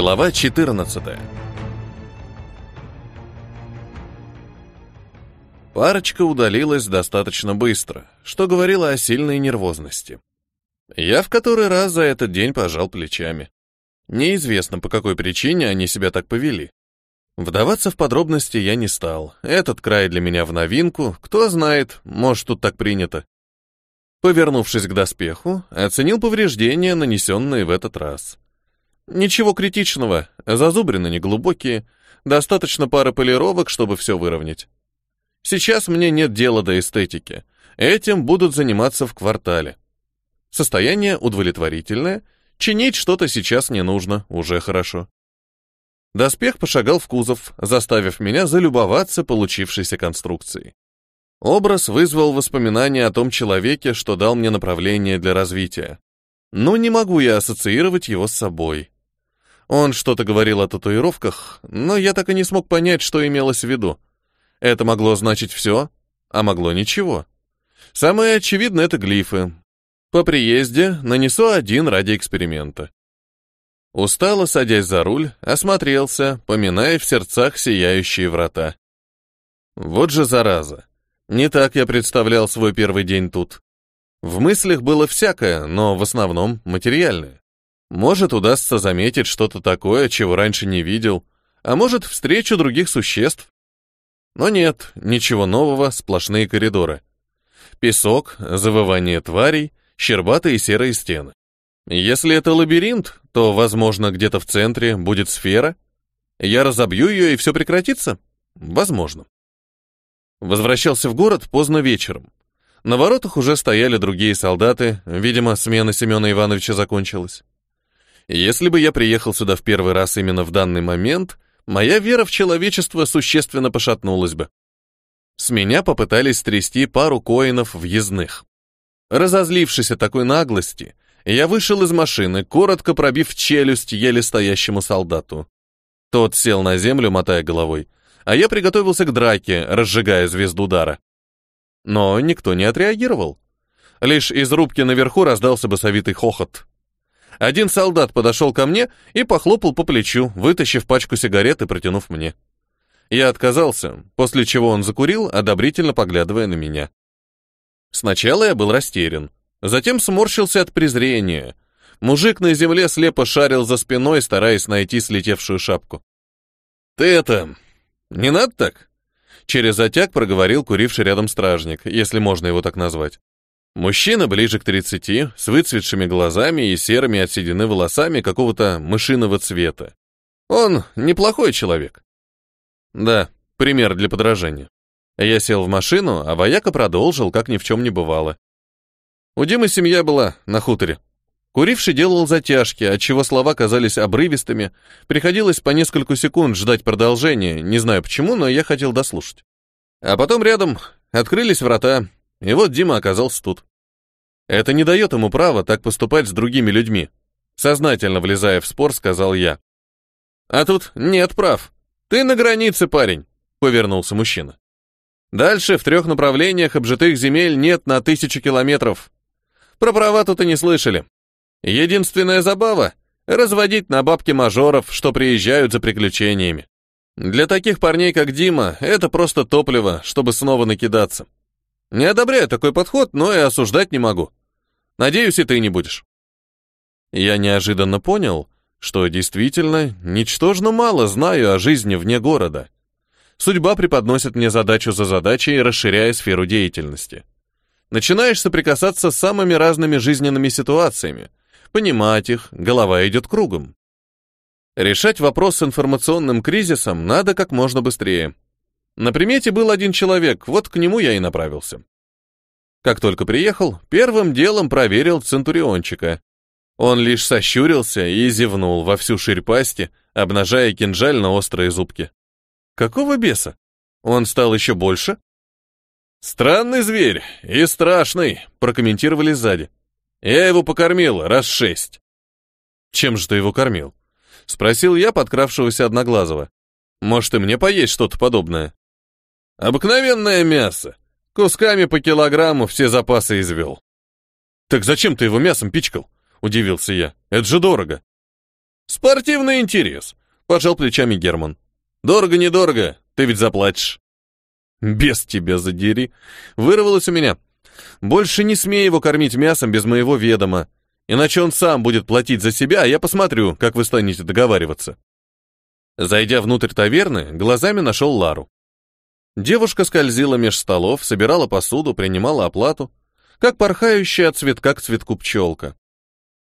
Глава 14 Парочка удалилась достаточно быстро, что говорило о сильной нервозности. Я в который раз за этот день пожал плечами. Неизвестно, по какой причине они себя так повели. Вдаваться в подробности я не стал. Этот край для меня в новинку, кто знает, может, тут так принято. Повернувшись к доспеху, оценил повреждения, нанесенные в этот раз. Ничего критичного, зазубрины неглубокие, достаточно пары полировок, чтобы все выровнять. Сейчас мне нет дела до эстетики. Этим будут заниматься в квартале. Состояние удовлетворительное, чинить что-то сейчас не нужно, уже хорошо. Доспех пошагал в кузов, заставив меня залюбоваться получившейся конструкцией. Образ вызвал воспоминания о том человеке, что дал мне направление для развития. Но не могу я ассоциировать его с собой. Он что-то говорил о татуировках, но я так и не смог понять, что имелось в виду. Это могло значить все, а могло ничего. Самое очевидное — это глифы. По приезде нанесу один ради эксперимента. Устало садясь за руль, осмотрелся, поминая в сердцах сияющие врата. Вот же зараза. Не так я представлял свой первый день тут. В мыслях было всякое, но в основном материальное. Может, удастся заметить что-то такое, чего раньше не видел, а может, встречу других существ. Но нет, ничего нового, сплошные коридоры. Песок, завывание тварей, щербатые серые стены. Если это лабиринт, то, возможно, где-то в центре будет сфера. Я разобью ее, и все прекратится? Возможно. Возвращался в город поздно вечером. На воротах уже стояли другие солдаты, видимо, смена Семена Ивановича закончилась. Если бы я приехал сюда в первый раз именно в данный момент, моя вера в человечество существенно пошатнулась бы. С меня попытались стрясти пару коинов въездных. Разозлившись от такой наглости, я вышел из машины, коротко пробив челюсть еле стоящему солдату. Тот сел на землю, мотая головой, а я приготовился к драке, разжигая звезду удара. Но никто не отреагировал. Лишь из рубки наверху раздался басовитый хохот. Один солдат подошел ко мне и похлопал по плечу, вытащив пачку сигарет и протянув мне. Я отказался, после чего он закурил, одобрительно поглядывая на меня. Сначала я был растерян, затем сморщился от презрения. Мужик на земле слепо шарил за спиной, стараясь найти слетевшую шапку. «Ты это... Не надо так?» Через затяг проговорил куривший рядом стражник, если можно его так назвать. Мужчина ближе к 30, с выцветшими глазами и серыми от седины волосами какого-то мышиного цвета. Он неплохой человек. Да, пример для подражания. Я сел в машину, а вояка продолжил, как ни в чем не бывало. У Димы семья была на хуторе. Куривший делал затяжки, отчего слова казались обрывистыми. Приходилось по несколько секунд ждать продолжения, не знаю почему, но я хотел дослушать. А потом рядом открылись врата, и вот Дима оказался тут. Это не дает ему права так поступать с другими людьми. Сознательно влезая в спор, сказал я. А тут нет прав. Ты на границе, парень, повернулся мужчина. Дальше в трех направлениях обжитых земель нет на тысячу километров. Про права тут и не слышали. Единственная забава — разводить на бабки мажоров, что приезжают за приключениями. Для таких парней, как Дима, это просто топливо, чтобы снова накидаться. Не одобряю такой подход, но и осуждать не могу. Надеюсь, и ты не будешь. Я неожиданно понял, что действительно ничтожно мало знаю о жизни вне города. Судьба преподносит мне задачу за задачей, расширяя сферу деятельности. Начинаешь соприкасаться с самыми разными жизненными ситуациями, понимать их, голова идет кругом. Решать вопрос с информационным кризисом надо как можно быстрее. На примете был один человек, вот к нему я и направился. Как только приехал, первым делом проверил Центуриончика. Он лишь сощурился и зевнул во всю ширь пасти, обнажая кинжаль на острые зубки. Какого беса? Он стал еще больше? Странный зверь и страшный, прокомментировали сзади. Я его покормил раз шесть. Чем же ты его кормил? Спросил я подкравшегося Одноглазого. Может, и мне поесть что-то подобное? Обыкновенное мясо. Кусками по килограмму все запасы извел. Так зачем ты его мясом пичкал? Удивился я. Это же дорого. Спортивный интерес, пожал плечами Герман. Дорого-недорого, ты ведь заплатишь. Без тебя задери. Вырвалось у меня. Больше не смей его кормить мясом без моего ведома. Иначе он сам будет платить за себя, а я посмотрю, как вы станете договариваться. Зайдя внутрь таверны, глазами нашел Лару. Девушка скользила меж столов, собирала посуду, принимала оплату, как порхающая от цветка к цветку пчелка.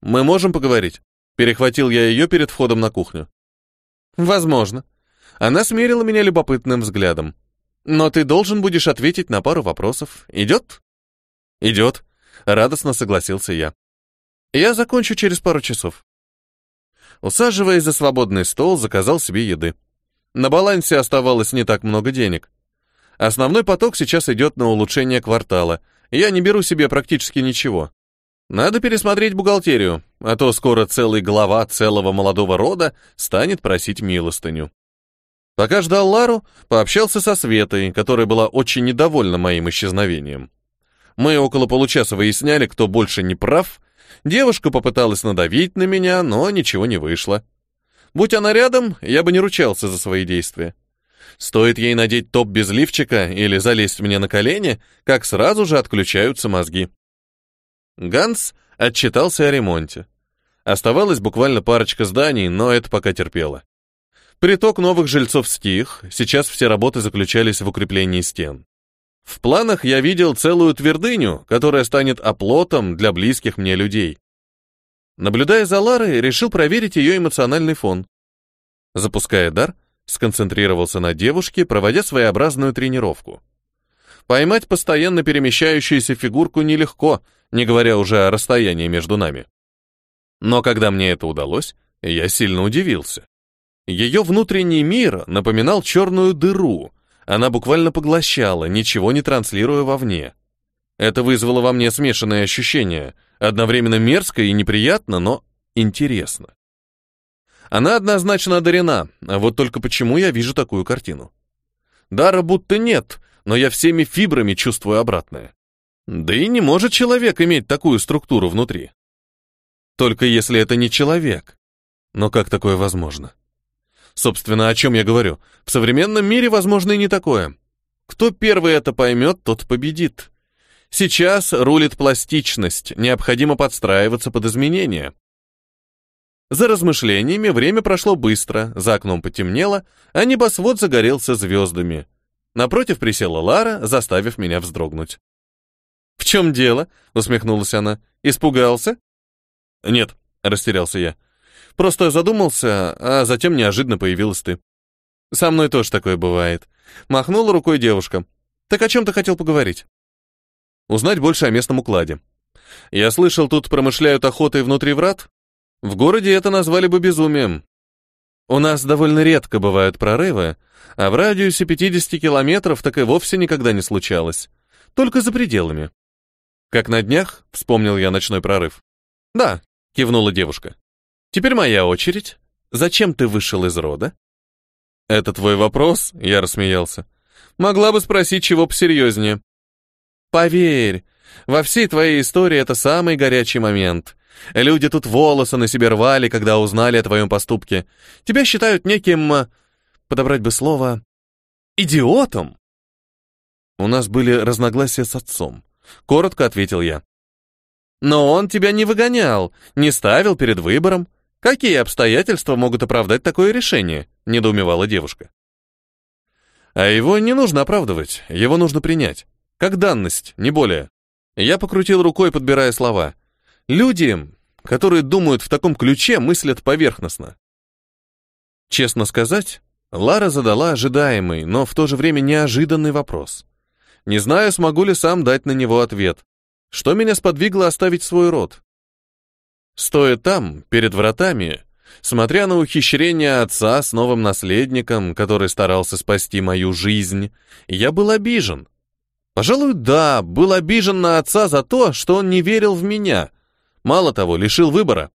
«Мы можем поговорить?» Перехватил я ее перед входом на кухню. «Возможно». Она смерила меня любопытным взглядом. «Но ты должен будешь ответить на пару вопросов. Идет?» «Идет», — радостно согласился я. «Я закончу через пару часов». Усаживаясь за свободный стол, заказал себе еды. На балансе оставалось не так много денег. Основной поток сейчас идет на улучшение квартала. Я не беру себе практически ничего. Надо пересмотреть бухгалтерию, а то скоро целый глава целого молодого рода станет просить милостыню. Пока ждал Лару, пообщался со Светой, которая была очень недовольна моим исчезновением. Мы около получаса выясняли, кто больше не прав. Девушка попыталась надавить на меня, но ничего не вышло. Будь она рядом, я бы не ручался за свои действия. Стоит ей надеть топ без лифчика или залезть мне на колени, как сразу же отключаются мозги. Ганс отчитался о ремонте. Оставалась буквально парочка зданий, но это пока терпело. Приток новых жильцов стих, сейчас все работы заключались в укреплении стен. В планах я видел целую твердыню, которая станет оплотом для близких мне людей. Наблюдая за Ларой, решил проверить ее эмоциональный фон. Запуская дар, сконцентрировался на девушке, проводя своеобразную тренировку. Поймать постоянно перемещающуюся фигурку нелегко, не говоря уже о расстоянии между нами. Но когда мне это удалось, я сильно удивился. Ее внутренний мир напоминал черную дыру, она буквально поглощала, ничего не транслируя вовне. Это вызвало во мне смешанные ощущения, одновременно мерзко и неприятно, но интересно. Она однозначно одарена, а вот только почему я вижу такую картину? Дара будто нет, но я всеми фибрами чувствую обратное. Да и не может человек иметь такую структуру внутри. Только если это не человек. Но как такое возможно? Собственно, о чем я говорю? В современном мире возможно и не такое. Кто первый это поймет, тот победит. Сейчас рулит пластичность, необходимо подстраиваться под изменения. За размышлениями время прошло быстро, за окном потемнело, а небосвод загорелся звездами. Напротив присела Лара, заставив меня вздрогнуть. «В чем дело?» — усмехнулась она. «Испугался?» «Нет», — растерялся я. «Просто задумался, а затем неожиданно появилась ты». «Со мной тоже такое бывает». Махнула рукой девушка. «Так о чем ты хотел поговорить?» «Узнать больше о местном укладе. Я слышал, тут промышляют охотой внутри врат?» В городе это назвали бы безумием. У нас довольно редко бывают прорывы, а в радиусе 50 километров так и вовсе никогда не случалось. Только за пределами. Как на днях, вспомнил я ночной прорыв. Да, кивнула девушка. Теперь моя очередь. Зачем ты вышел из рода? Это твой вопрос? Я рассмеялся. Могла бы спросить чего посерьезнее. Поверь, во всей твоей истории это самый горячий момент. Люди тут волосы на себе рвали, когда узнали о твоем поступке. Тебя считают неким, э, подобрать бы слово, идиотом. У нас были разногласия с отцом. Коротко ответил я. Но он тебя не выгонял, не ставил перед выбором. Какие обстоятельства могут оправдать такое решение? Недоумевала девушка. А его не нужно оправдывать, его нужно принять. Как данность, не более. Я покрутил рукой, подбирая слова. Люди, которые думают в таком ключе, мыслят поверхностно. Честно сказать, Лара задала ожидаемый, но в то же время неожиданный вопрос. Не знаю, смогу ли сам дать на него ответ. Что меня сподвигло оставить свой род? Стоя там, перед вратами, смотря на ухищрение отца с новым наследником, который старался спасти мою жизнь, я был обижен. Пожалуй, да, был обижен на отца за то, что он не верил в меня, Мало того, лишил выбора.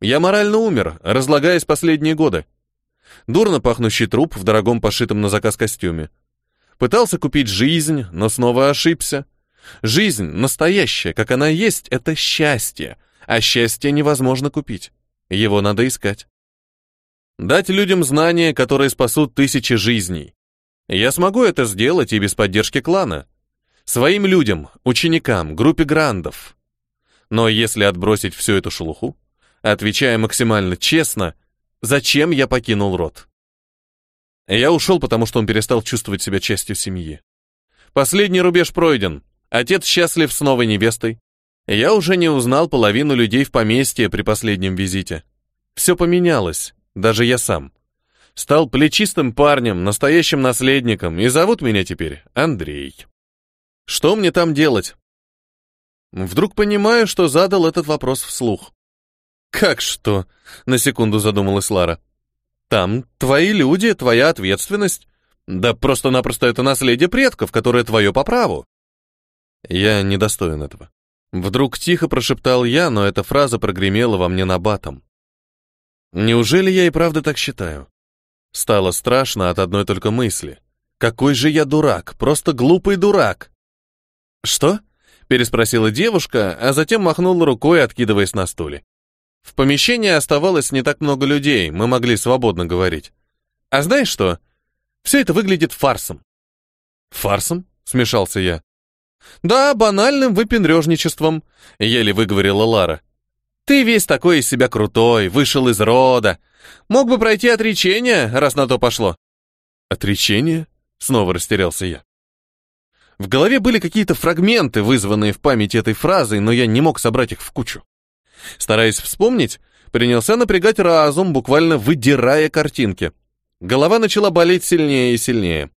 Я морально умер, разлагаясь последние годы. Дурно пахнущий труп в дорогом пошитом на заказ костюме. Пытался купить жизнь, но снова ошибся. Жизнь, настоящая, как она есть, это счастье, а счастье невозможно купить. Его надо искать. Дать людям знания, которые спасут тысячи жизней. Я смогу это сделать и без поддержки клана. Своим людям, ученикам, группе грандов. Но если отбросить всю эту шелуху, отвечая максимально честно, зачем я покинул род? Я ушел, потому что он перестал чувствовать себя частью семьи. Последний рубеж пройден. Отец счастлив с новой невестой. Я уже не узнал половину людей в поместье при последнем визите. Все поменялось, даже я сам. Стал плечистым парнем, настоящим наследником, и зовут меня теперь Андрей. Что мне там делать? Вдруг понимаю, что задал этот вопрос вслух. «Как что?» — на секунду задумалась Лара. «Там твои люди, твоя ответственность. Да просто-напросто это наследие предков, которое твое по праву». Я недостоин этого. Вдруг тихо прошептал я, но эта фраза прогремела во мне набатом. Неужели я и правда так считаю? Стало страшно от одной только мысли. Какой же я дурак, просто глупый дурак. Что? переспросила девушка, а затем махнула рукой, откидываясь на стуле. В помещении оставалось не так много людей, мы могли свободно говорить. А знаешь что? Все это выглядит фарсом. Фарсом? смешался я. Да, банальным выпендрежничеством, еле выговорила Лара. Ты весь такой из себя крутой, вышел из рода. Мог бы пройти отречение, раз на то пошло. Отречение? Снова растерялся я. В голове были какие-то фрагменты, вызванные в памяти этой фразой, но я не мог собрать их в кучу. Стараясь вспомнить, принялся напрягать разум, буквально выдирая картинки. Голова начала болеть сильнее и сильнее.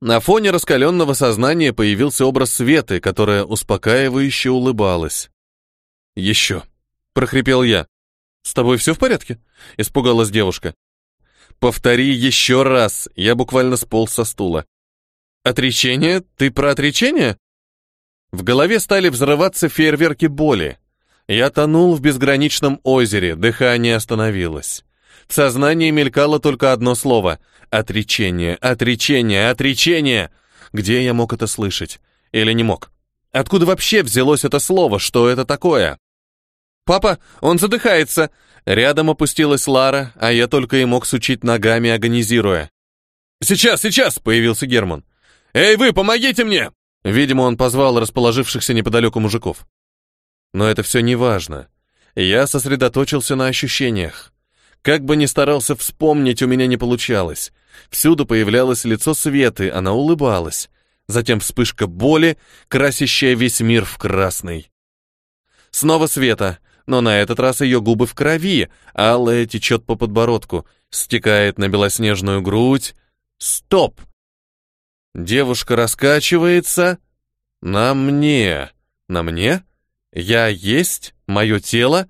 На фоне раскаленного сознания появился образ Светы, которая успокаивающе улыбалась. «Еще», — прохрипел я. «С тобой все в порядке?» — испугалась девушка. «Повтори еще раз!» — я буквально сполз со стула. «Отречение? Ты про отречение?» В голове стали взрываться фейерверки боли. Я тонул в безграничном озере, дыхание остановилось. В сознании мелькало только одно слово — отречение, отречение, отречение. Где я мог это слышать? Или не мог? Откуда вообще взялось это слово? Что это такое? «Папа, он задыхается!» Рядом опустилась Лара, а я только и мог сучить ногами, агонизируя. «Сейчас, сейчас!» — появился Герман. «Эй, вы, помогите мне!» Видимо, он позвал расположившихся неподалеку мужиков. Но это все не важно. Я сосредоточился на ощущениях. Как бы ни старался вспомнить, у меня не получалось. Всюду появлялось лицо Светы, она улыбалась. Затем вспышка боли, красящая весь мир в красный. Снова Света, но на этот раз ее губы в крови, алая течет по подбородку, стекает на белоснежную грудь. Стоп! Девушка раскачивается. На мне. На мне? Я есть? Мое тело?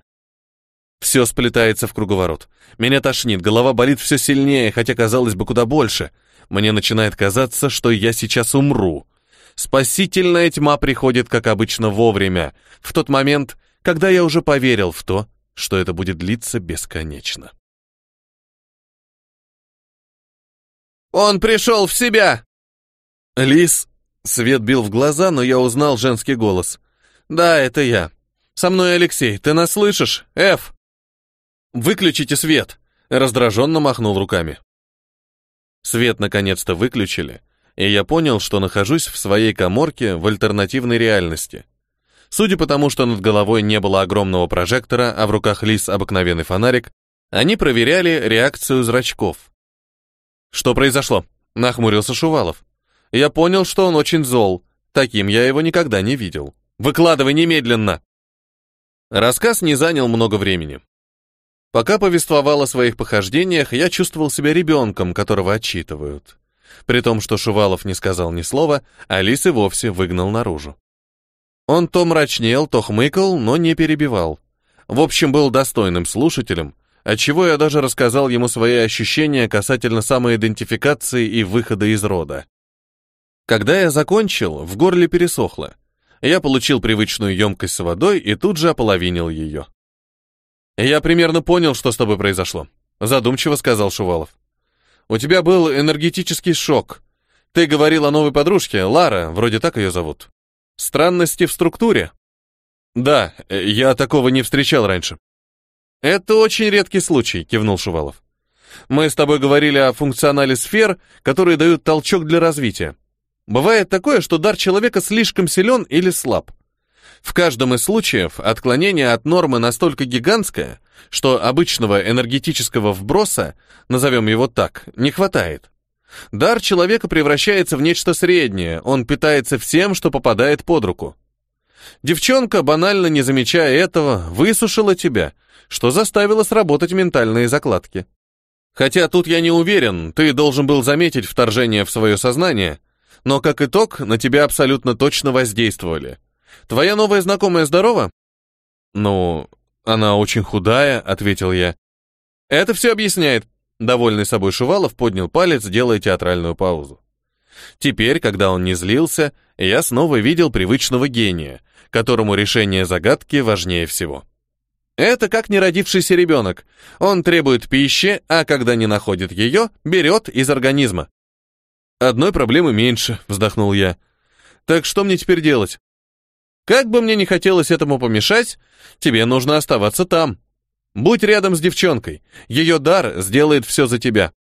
Все сплетается в круговорот. Меня тошнит, голова болит все сильнее, хотя, казалось бы, куда больше. Мне начинает казаться, что я сейчас умру. Спасительная тьма приходит, как обычно, вовремя, в тот момент, когда я уже поверил в то, что это будет длиться бесконечно. «Он пришел в себя!» «Лис!» Свет бил в глаза, но я узнал женский голос. «Да, это я. Со мной Алексей. Ты нас слышишь? Эф!» «Выключите свет!» Раздраженно махнул руками. Свет наконец-то выключили, и я понял, что нахожусь в своей коморке в альтернативной реальности. Судя по тому, что над головой не было огромного прожектора, а в руках лис обыкновенный фонарик, они проверяли реакцию зрачков. «Что произошло?» — нахмурился Шувалов. «Я понял, что он очень зол. Таким я его никогда не видел». Выкладывай немедленно!» Рассказ не занял много времени. Пока повествовал о своих похождениях, я чувствовал себя ребенком, которого отчитывают. При том, что Шувалов не сказал ни слова, Алис и вовсе выгнал наружу. Он то мрачнел, то хмыкал, но не перебивал. В общем, был достойным слушателем, отчего я даже рассказал ему свои ощущения касательно самоидентификации и выхода из рода. Когда я закончил, в горле пересохло. Я получил привычную емкость с водой и тут же ополовинил ее. «Я примерно понял, что с тобой произошло», — задумчиво сказал Шувалов. «У тебя был энергетический шок. Ты говорил о новой подружке, Лара, вроде так ее зовут. Странности в структуре?» «Да, я такого не встречал раньше». «Это очень редкий случай», — кивнул Шувалов. «Мы с тобой говорили о функционале сфер, которые дают толчок для развития. Бывает такое, что дар человека слишком силен или слаб. В каждом из случаев отклонение от нормы настолько гигантское, что обычного энергетического вброса, назовем его так, не хватает. Дар человека превращается в нечто среднее, он питается всем, что попадает под руку. Девчонка, банально не замечая этого, высушила тебя, что заставило сработать ментальные закладки. Хотя тут я не уверен, ты должен был заметить вторжение в свое сознание, но как итог на тебя абсолютно точно воздействовали. Твоя новая знакомая здорова? Ну, она очень худая, ответил я. Это все объясняет. Довольный собой Шувалов поднял палец, делая театральную паузу. Теперь, когда он не злился, я снова видел привычного гения, которому решение загадки важнее всего. Это как неродившийся ребенок. Он требует пищи, а когда не находит ее, берет из организма. «Одной проблемы меньше», — вздохнул я. «Так что мне теперь делать?» «Как бы мне не хотелось этому помешать, тебе нужно оставаться там. Будь рядом с девчонкой. Ее дар сделает все за тебя.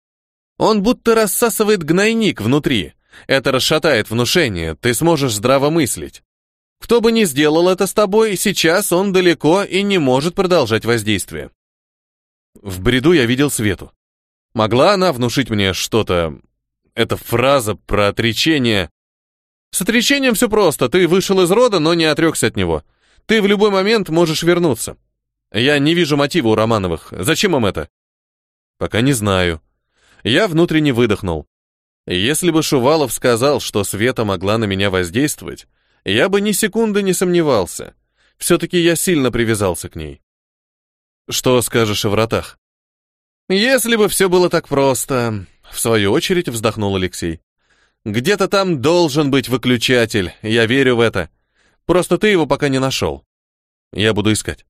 Он будто рассасывает гнойник внутри. Это расшатает внушение, ты сможешь здраво мыслить. Кто бы ни сделал это с тобой, сейчас он далеко и не может продолжать воздействие. В бреду я видел Свету. Могла она внушить мне что-то... Эта фраза про отречение... С отречением все просто. Ты вышел из рода, но не отрекся от него. Ты в любой момент можешь вернуться. Я не вижу мотива у Романовых. Зачем им это? Пока не знаю. Я внутренне выдохнул. Если бы Шувалов сказал, что Света могла на меня воздействовать, я бы ни секунды не сомневался. Все-таки я сильно привязался к ней. Что скажешь о вратах? Если бы все было так просто, в свою очередь вздохнул Алексей. Где-то там должен быть выключатель, я верю в это. Просто ты его пока не нашел. Я буду искать.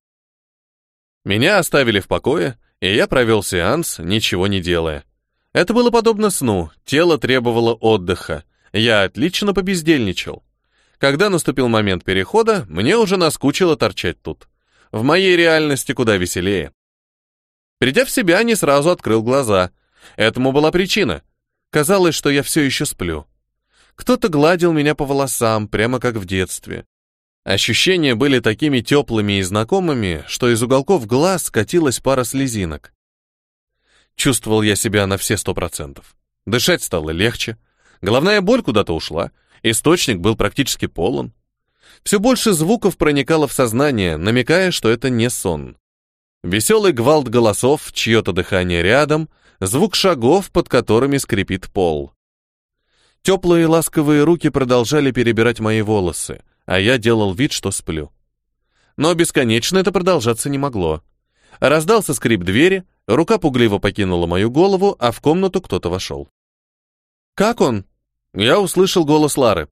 Меня оставили в покое, и я провел сеанс, ничего не делая. Это было подобно сну, тело требовало отдыха. Я отлично побездельничал. Когда наступил момент перехода, мне уже наскучило торчать тут. В моей реальности куда веселее. Придя в себя, не сразу открыл глаза. Этому была причина. Казалось, что я все еще сплю. Кто-то гладил меня по волосам, прямо как в детстве. Ощущения были такими теплыми и знакомыми, что из уголков глаз скатилась пара слезинок. Чувствовал я себя на все сто процентов. Дышать стало легче, головная боль куда-то ушла, Источник был практически полон. Все больше звуков проникало в сознание, намекая, что это не сон. Веселый гвалт голосов, чье-то дыхание рядом, звук шагов, под которыми скрипит пол. Теплые ласковые руки продолжали перебирать мои волосы, а я делал вид, что сплю. Но бесконечно это продолжаться не могло. Раздался скрип двери, рука пугливо покинула мою голову, а в комнату кто-то вошел. «Как он?» Я услышал голос Лары.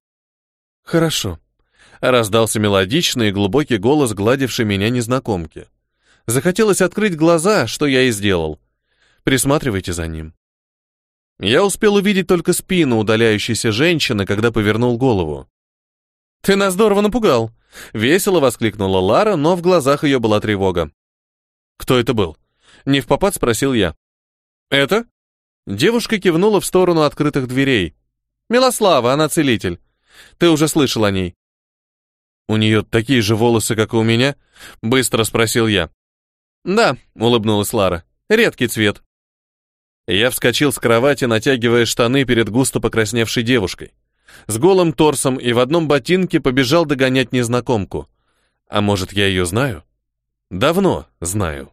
«Хорошо», — раздался мелодичный и глубокий голос, гладивший меня незнакомки. Захотелось открыть глаза, что я и сделал. Присматривайте за ним. Я успел увидеть только спину удаляющейся женщины, когда повернул голову. «Ты нас здорово напугал!» — весело воскликнула Лара, но в глазах ее была тревога. «Кто это был?» — не в попад спросил я. «Это?» Девушка кивнула в сторону открытых дверей. Милослава, она целитель. Ты уже слышал о ней. У нее такие же волосы, как и у меня? Быстро спросил я. Да, улыбнулась Лара. Редкий цвет. Я вскочил с кровати, натягивая штаны перед густо покрасневшей девушкой. С голым торсом и в одном ботинке побежал догонять незнакомку. А может, я ее знаю? Давно знаю.